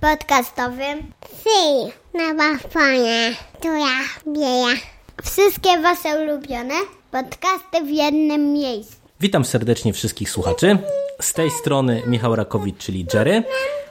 Podcastowym. Si, na wafonie. Tu ja, Bieja. Wszystkie wasze ulubione podcasty w jednym miejscu. Witam serdecznie wszystkich słuchaczy. Z tej strony Michał Rakowicz, czyli Jerry.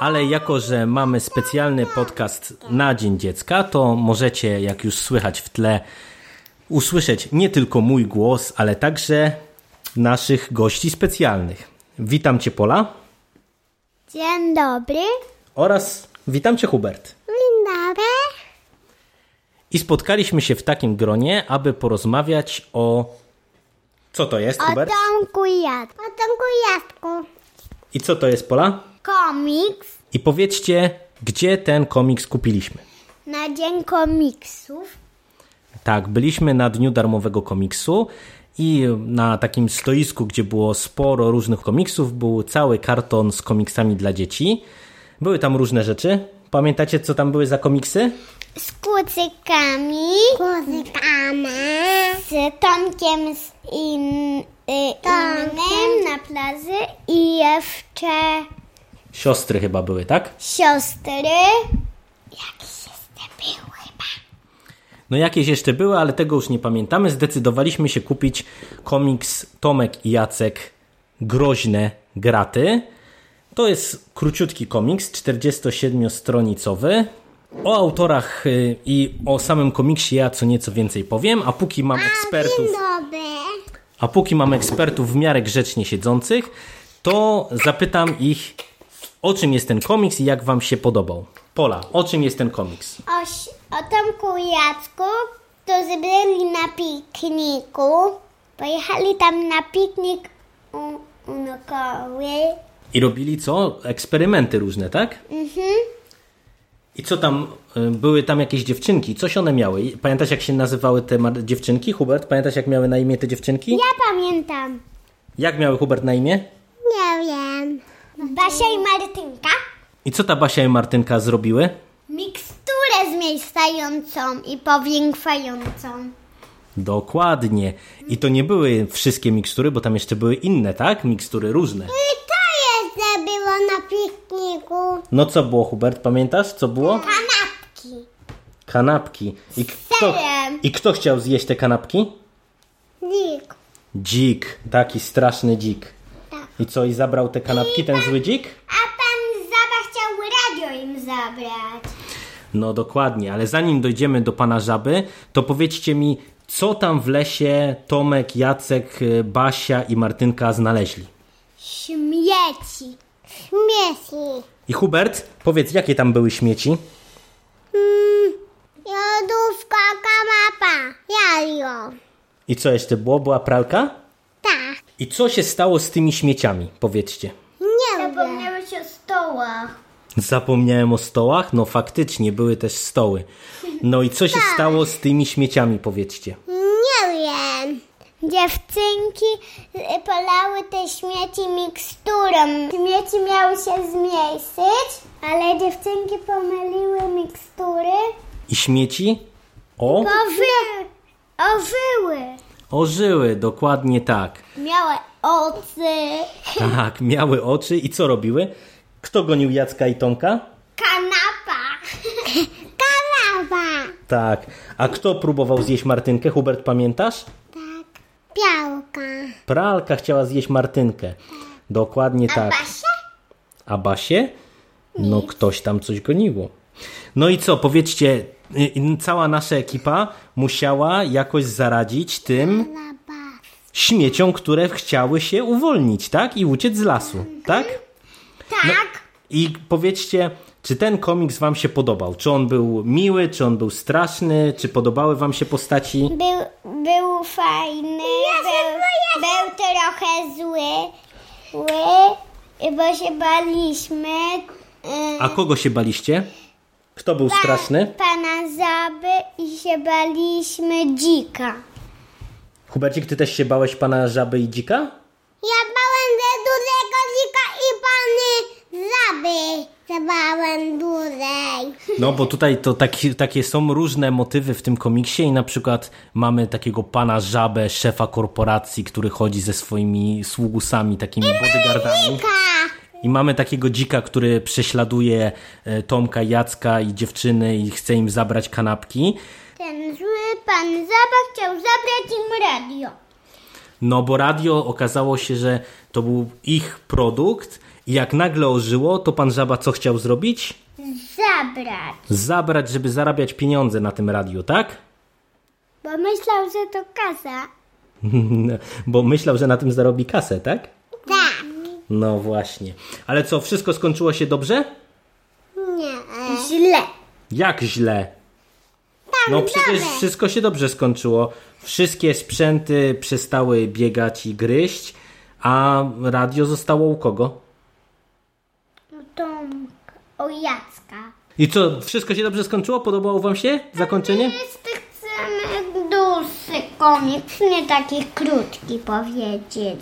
Ale jako, że mamy specjalny podcast na Dzień Dziecka, to możecie, jak już słychać w tle, usłyszeć nie tylko mój głos, ale także naszych gości specjalnych. Witam Cię, Pola. Dzień dobry. Oraz witam Cię, Hubert. Dzień dobry. I spotkaliśmy się w takim gronie, aby porozmawiać o. Co to jest, O Hubert? Tomku Jadku. O Tomku i Jadku. I co to jest, Pola? Komiks I powiedzcie, gdzie ten komiks kupiliśmy. na Dzień Komiksów. Tak, byliśmy na dniu darmowego komiksu i na takim stoisku, gdzie było sporo różnych komiksów, był cały karton z komiksami dla dzieci. Były tam różne rzeczy. Pamiętacie, co tam były za komiksy? Z kucykami. Kucykami. Z Tomkiem z in, y, na plaży. I jeszcze Siostry chyba były, tak? siostry. Jakieś jeszcze były chyba. No jakieś jeszcze były, ale tego już nie pamiętamy. Zdecydowaliśmy się kupić komiks Tomek i Jacek Groźne Graty. To jest króciutki komiks, 47-stronicowy. O autorach y, i o samym komiksie ja co nieco więcej powiem, a póki mam ekspertów, a póki mam ekspertów w miarę grzecznie siedzących, to zapytam ich, o czym jest ten komiks i jak wam się podobał. Pola, o czym jest ten komiks? O, o Tomku Jacku, którzy byli na pikniku. Pojechali tam na piknik u, u. I robili co? Eksperymenty różne, tak? Mhm. I co tam? y, Były tam jakieś dziewczynki. Coś one miały? Pamiętasz, jak się nazywały te dziewczynki? Hubert, pamiętasz, jak miały na imię te dziewczynki? Ja pamiętam. Jak miały Hubert na imię? Nie wiem. Basia i Martynka. I co ta Basia i Martynka zrobiły? Miksturę zmniejszającą i powiększającą. Dokładnie. I to nie były wszystkie mikstury, bo tam jeszcze były inne, tak? Mikstury różne. I na pikniku. No co było, Hubert? Pamiętasz, co było? Kanapki. Kanapki. I kto, serem. I kto chciał zjeść te kanapki? Dik. Dzik. Taki straszny dzik. Tak. I co, i zabrał te kanapki, ten zły dzik? A pan Zaba chciał radio im zabrać. No dokładnie, ale zanim dojdziemy do pana żaby, to powiedzcie mi, co tam w lesie Tomek, Jacek, y, Basia i Martynka znaleźli. Śmieci. Śmieci. I Hubert, powiedz, jakie tam były śmieci? Lodówka, kanapa. Jajo. I co jeszcze było? Była pralka? Tak. I co się stało z tymi śmieciami? Powiedzcie. Nie Zapomniałeś o stołach. Zapomniałem o stołach? No faktycznie, były też stoły. No i co się stało z tymi śmieciami? Powiedzcie. Dziewczynki y, polały te śmieci miksturą. Śmieci miały się zmniejszyć, ale dziewczynki pomyliły mikstury. I śmieci? O, Owy... Owyły. ożyły, dokładnie tak. Miały oczy. Tak, miały oczy i co robiły? Kto gonił Jacka i Tomka? Kanapa. Kanapa. Tak. A kto próbował zjeść Martynkę? Hubert, pamiętasz? Białka. Pralka chciała zjeść Martynkę. Dokładnie tak. Basia? A Basię? No ktoś tam coś goniło. No i co, powiedzcie, y, y, cała nasza ekipa musiała jakoś zaradzić tym śmieciom, które chciały się uwolnić, tak? I uciec z lasu, tak? Tak. I powiedzcie, Czy ten komiks wam się podobał? Czy on był miły, czy on był straszny? Czy podobały wam się postaci? Był, był fajny, był, był trochę zły, zły, bo się baliśmy. y, A kogo się baliście? Kto był straszny? Pana Zaby i się baliśmy dzika. Hubercik, ty też się bałeś pana żaby i dzika? Ja bałem ze dużego dzika i pany Zaby. Zabałem dłużej. No, bo tutaj to taki, takie są różne motywy w tym komiksie i na przykład mamy takiego pana żabę, szefa korporacji, który chodzi ze swoimi sługusami, takimi bodyguardami. I mamy takiego dzika, który prześladuje e, Tomka, Jacka i dziewczyny i chce im zabrać kanapki. Ten zły pan Zaba chciał zabrać im radio. No bo radio okazało się, że to był ich produkt i jak nagle ożyło, to pan Żaba co chciał zrobić? Zabrać. Zabrać, żeby zarabiać pieniądze na tym radiu, tak? Bo myślał, że to kasa. bo myślał, że na tym zarobi kasę, tak? Tak. No właśnie. Ale co, wszystko skończyło się dobrze? Nie. Źle. Jak źle? No przecież wszystko się dobrze skończyło. Wszystkie sprzęty przestały biegać i gryźć, a radio zostało u kogo? O Jacka. I co, wszystko się dobrze skończyło? Podobało wam się zakończenie? Jeszcze chcemy dłuższy komiks, nie taki krótki powiedzieć.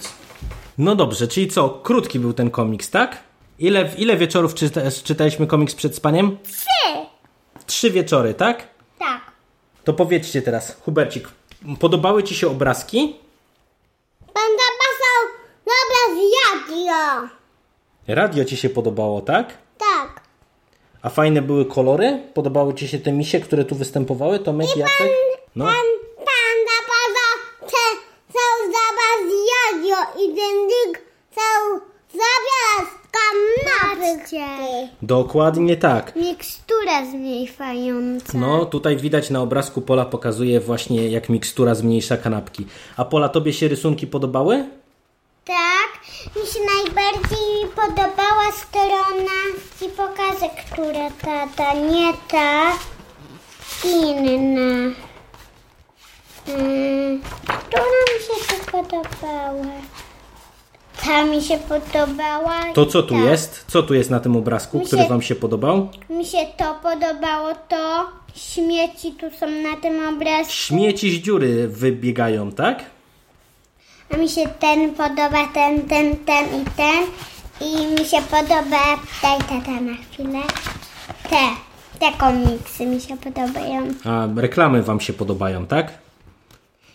No dobrze, czyli co, krótki był ten komiks, tak? Ile, ile wieczorów czyta, czytaliśmy komiks przed spaniem? Trzy. Trzy wieczory, tak? Tak. To powiedzcie teraz, Hubercik, podobały ci się obrazki? Pan zapasał dobra z radio. Radio ci się podobało? Tak. A fajne były kolory? Podobały ci się te misie, które tu występowały? Tomek, Jacek? No. Pan, pan zapasał te, cał zaba z radio i ten dyk cał zabiera z kanapy. Dokładnie tak. Mikstura zmniejszająca. No, tutaj widać na obrazku Pola pokazuje właśnie jak mikstura zmniejsza kanapki. A Pola, tobie się rysunki podobały? Tak, mi się najbardziej podobała strona i pokażę, która tata, nie ta, inna. Mm, która mi się tu podobała? Ta mi się podobała. To i co tu ta. jest? Co tu jest na tym obrazku, Mi który się- wam się podobał? Mi się to podobało, to śmieci tu są na tym obrazku. Śmieci z dziury wybiegają, tak? A mi się ten podoba, ten, ten, ten i ten. I mi się podoba, daj tata na chwilę, te, te komiksy mi się podobają. A reklamy wam się podobają, tak?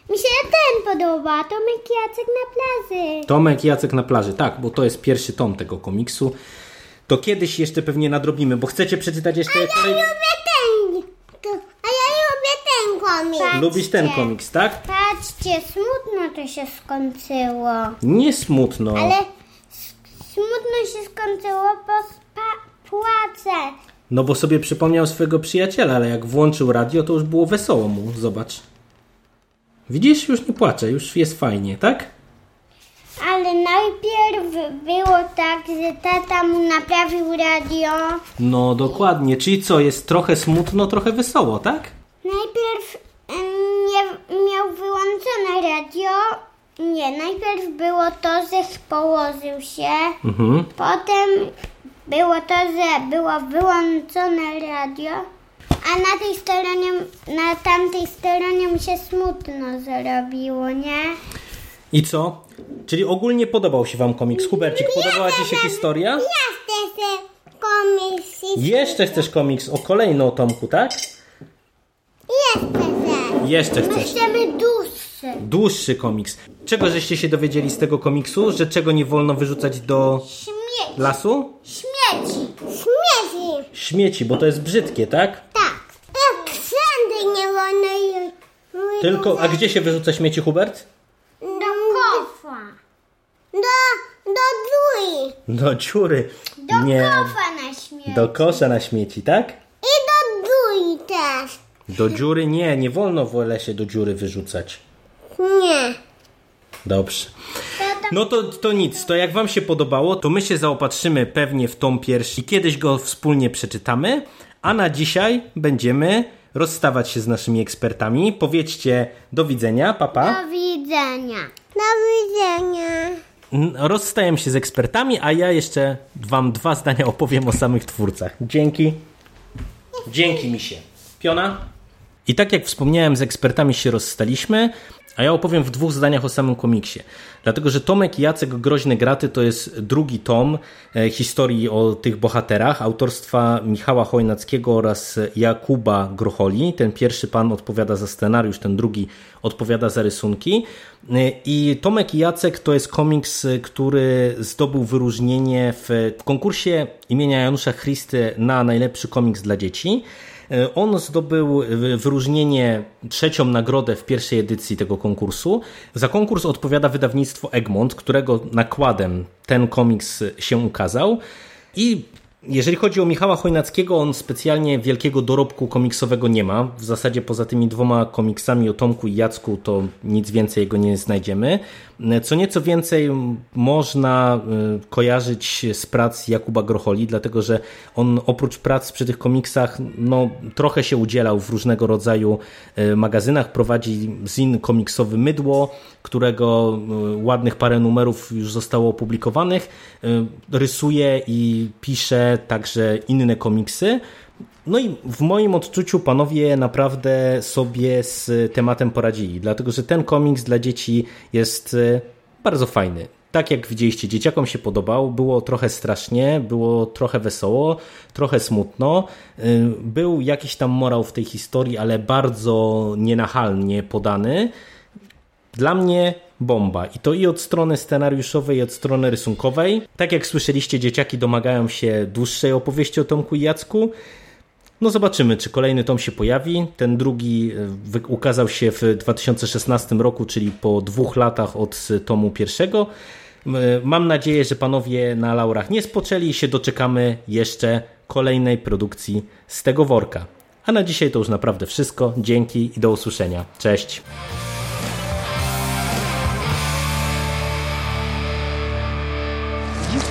Mi się ten podoba, Tomek Jacek na plaży. Tomek i Jacek na plaży, tak, bo to jest pierwszy tom tego komiksu. To kiedyś jeszcze pewnie nadrobimy, bo chcecie przeczytać jeszcze kolej... lubię ten, a ja lubię ten komiks. Lubisz ten komiks, tak? Patrzcie, smutno to się skończyło. Nie smutno. Ale smutno się skończyło, bo płacę. No bo sobie przypomniał swojego przyjaciela, ale jak włączył radio, to już było wesoło mu. Zobacz. Widzisz, już nie płacze, już jest fajnie, tak? Ale najpierw było tak, że tata mu naprawił radio. No dokładnie, czyli co, jest trochę smutno, trochę wesoło, tak? Najpierw nie, miał wyłączone radio. Nie, najpierw było to, że położył się. Mhm. Potem było to, że było wyłączone radio. A na tej stronie, na tamtej stronie mi się smutno zrobiło, nie? I co? Czyli ogólnie podobał się wam komiks. Hubercik, podobała ci się historia? Ja chcę komisji. Jeszcze chcesz komiks o kolejną Tomku, tak? Jeszcze chcę. Jeszcze chcesz. chcemy dłuższy. Dłuższy komiks. Czego żeście się dowiedzieli z tego komiksu? Że czego nie wolno wyrzucać do Śmieci. lasu? Śmieci. Śmieci. Śmieci, bo to jest brzydkie, tak? Tak. Jak wszędzie nie wolno je Tylko, a gdzie się wyrzuca śmieci, Hubert? Do kofa. Do, do drzwi. Do dziury. Do Nie. kofa na śmieci. Do kosza na śmieci, tak? I do drzwi też. Do dziury nie, nie wolno w lesie do dziury wyrzucać. Nie. Dobrze. No to, to nic, to jak wam się podobało, to my się zaopatrzymy pewnie w tom pierwszy i kiedyś go wspólnie przeczytamy, a na dzisiaj będziemy rozstawać się z naszymi ekspertami. Powiedzcie do widzenia, papa. Do widzenia. Do widzenia. Rozstajemy się z ekspertami, a ja jeszcze wam dwa zdania opowiem o samych twórcach. Dzięki. Dzięki mi się. Piona? I tak jak wspomniałem, z ekspertami się rozstaliśmy, a ja opowiem w dwóch zdaniach o samym komiksie. Dlatego, że Tomek i Jacek Groźne Graty to jest drugi tom e, historii o tych bohaterach autorstwa Michała Chojnackiego oraz Jakuba Grocholi. Ten pierwszy pan odpowiada za scenariusz, ten drugi odpowiada za rysunki. E, I Tomek i Jacek to jest komiks, e, który zdobył wyróżnienie w konkursie imienia Janusza Christy na najlepszy komiks dla dzieci. E, On zdobył e, wyróżnienie, trzecią nagrodę w pierwszej edycji tego konkursu. Za konkurs odpowiada wydawnictwo Egmont, którego nakładem ten komiks się ukazał. I jeżeli chodzi o Michała Chojnackiego, on specjalnie wielkiego dorobku komiksowego nie ma. W zasadzie poza tymi dwoma komiksami o Tomku i Jacku to nic więcej jego nie znajdziemy. Co nieco więcej można y, kojarzyć z prac Jakuba Grocholi, dlatego że on oprócz prac przy tych komiksach no, trochę się udzielał w różnego rodzaju y, magazynach. Prowadzi zin komiksowy Mydło, którego y, ładnych parę numerów już zostało opublikowanych. Rysuje i pisze także inne komiksy. No i w moim odczuciu panowie naprawdę sobie z tematem poradzili, dlatego że ten komiks dla dzieci jest e, bardzo fajny. Tak jak widzieliście, dzieciakom się podobał, było trochę strasznie, było trochę wesoło, trochę smutno. E, Był jakiś tam morał w tej historii, ale bardzo nienachalnie podany. Dla mnie bomba. I to i od strony scenariuszowej, i od strony rysunkowej. Tak jak słyszeliście, dzieciaki domagają się dłuższej opowieści o Tomku i Jacku. No zobaczymy, czy kolejny tom się pojawi. Ten drugi e, ukazał się w 2016 roku, czyli po dwóch latach od tomu pierwszego. M- Mam nadzieję, że panowie na laurach nie spoczęli i się doczekamy jeszcze kolejnej produkcji z tego worka. A na dzisiaj to już naprawdę wszystko. Dzięki i do usłyszenia. Cześć.